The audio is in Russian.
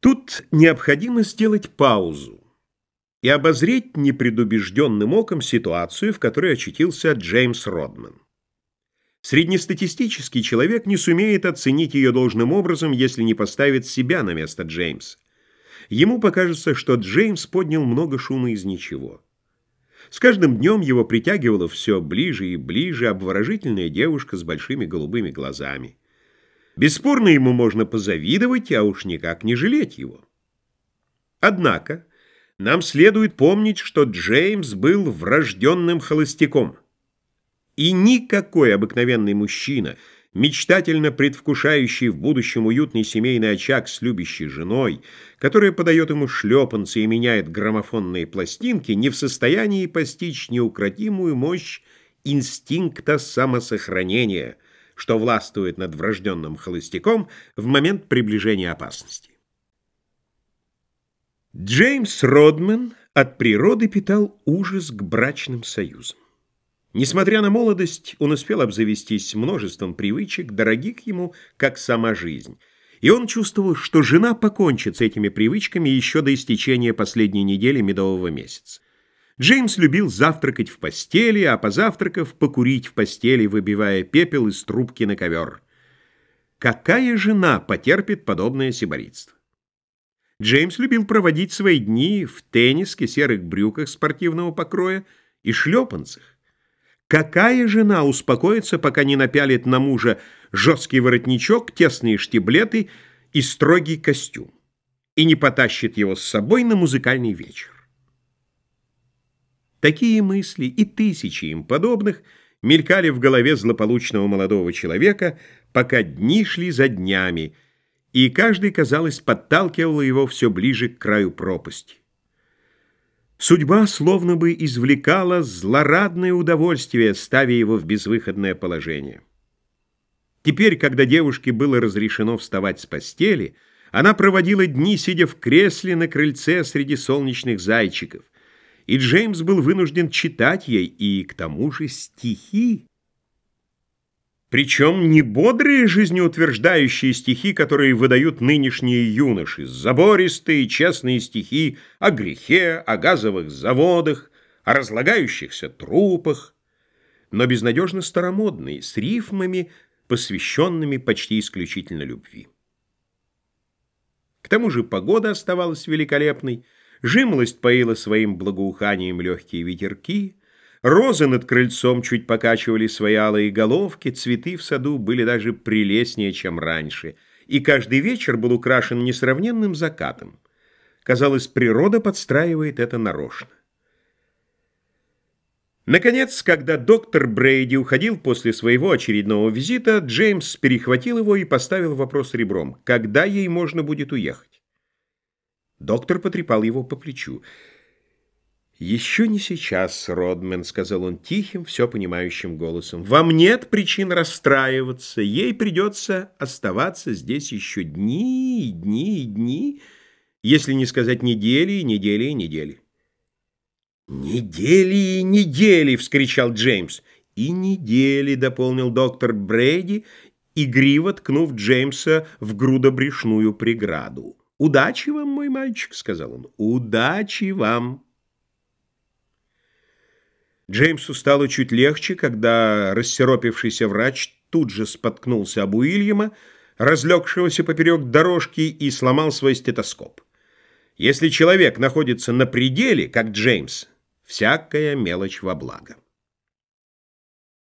Тут необходимо сделать паузу и обозреть непредубежденным оком ситуацию, в которой очутился Джеймс Родман. Среднестатистический человек не сумеет оценить ее должным образом, если не поставит себя на место Джеймса. Ему покажется, что Джеймс поднял много шума из ничего. С каждым днем его притягивала все ближе и ближе обворожительная девушка с большими голубыми глазами. Бесспорно, ему можно позавидовать, а уж никак не жалеть его. Однако, нам следует помнить, что Джеймс был врожденным холостяком. И никакой обыкновенный мужчина, мечтательно предвкушающий в будущем уютный семейный очаг с любящей женой, которая подает ему шлепанцы и меняет граммофонные пластинки, не в состоянии постичь неукротимую мощь инстинкта самосохранения – что властвует над врожденным холостяком в момент приближения опасности. Джеймс Родман от природы питал ужас к брачным союзам. Несмотря на молодость, он успел обзавестись множеством привычек, дорогих ему, как сама жизнь. И он чувствовал, что жена покончит с этими привычками еще до истечения последней недели медового месяца. Джеймс любил завтракать в постели, а позавтракав покурить в постели, выбивая пепел из трубки на ковер. Какая жена потерпит подобное сиборитство? Джеймс любил проводить свои дни в тенниске, серых брюках спортивного покроя и шлепанцах. Какая жена успокоится, пока не напялит на мужа жесткий воротничок, тесные штиблеты и строгий костюм, и не потащит его с собой на музыкальный вечер? Такие мысли и тысячи им подобных мелькали в голове злополучного молодого человека, пока дни шли за днями, и каждый, казалось, подталкивал его все ближе к краю пропасти. Судьба словно бы извлекала злорадное удовольствие, ставя его в безвыходное положение. Теперь, когда девушке было разрешено вставать с постели, она проводила дни, сидя в кресле на крыльце среди солнечных зайчиков — и Джеймс был вынужден читать ей и, к тому же, стихи. Причем не бодрые жизнеутверждающие стихи, которые выдают нынешние юноши, забористые честные стихи о грехе, о газовых заводах, о разлагающихся трупах, но безнадежно старомодные, с рифмами, посвященными почти исключительно любви. К тому же погода оставалась великолепной, Жимлость поила своим благоуханием легкие ветерки, розы над крыльцом чуть покачивали свои алые головки, цветы в саду были даже прелестнее, чем раньше, и каждый вечер был украшен несравненным закатом. Казалось, природа подстраивает это нарочно. Наконец, когда доктор Брейди уходил после своего очередного визита, Джеймс перехватил его и поставил вопрос ребром, когда ей можно будет уехать. Доктор потрепал его по плечу. «Еще не сейчас, Родмен», — сказал он тихим, все понимающим голосом. «Вам нет причин расстраиваться. Ей придется оставаться здесь еще дни и дни и дни, если не сказать недели и недели и недели». «Недели и недели!» — вскричал Джеймс. «И недели», — дополнил доктор Брейди, игриво ткнув Джеймса в грудобрешную преграду. «Удачи вам, мой мальчик», — сказал он, — «удачи вам». Джеймсу стало чуть легче, когда рассеропившийся врач тут же споткнулся об Уильяма, разлегшегося поперек дорожки, и сломал свой стетоскоп. Если человек находится на пределе, как Джеймс, всякая мелочь во благо.